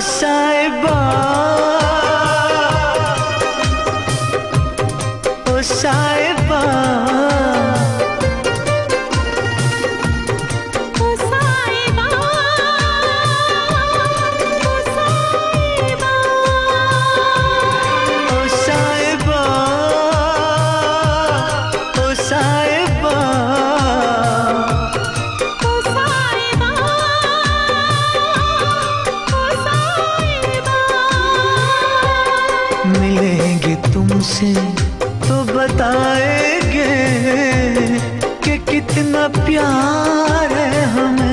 साहिबा से तो बताएँगे कि कितना प्यार है हमें।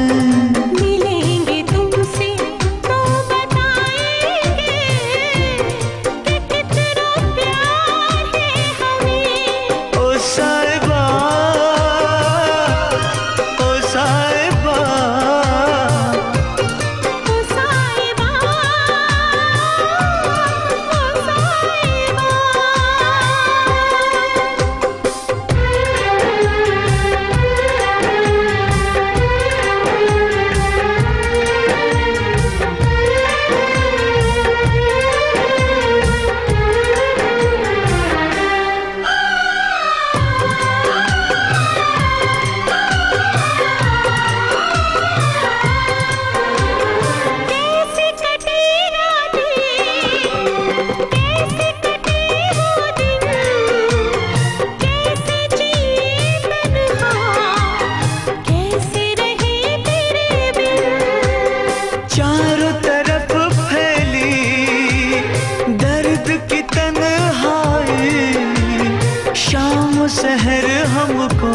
शहर हमको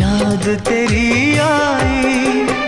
याद तेरी आई।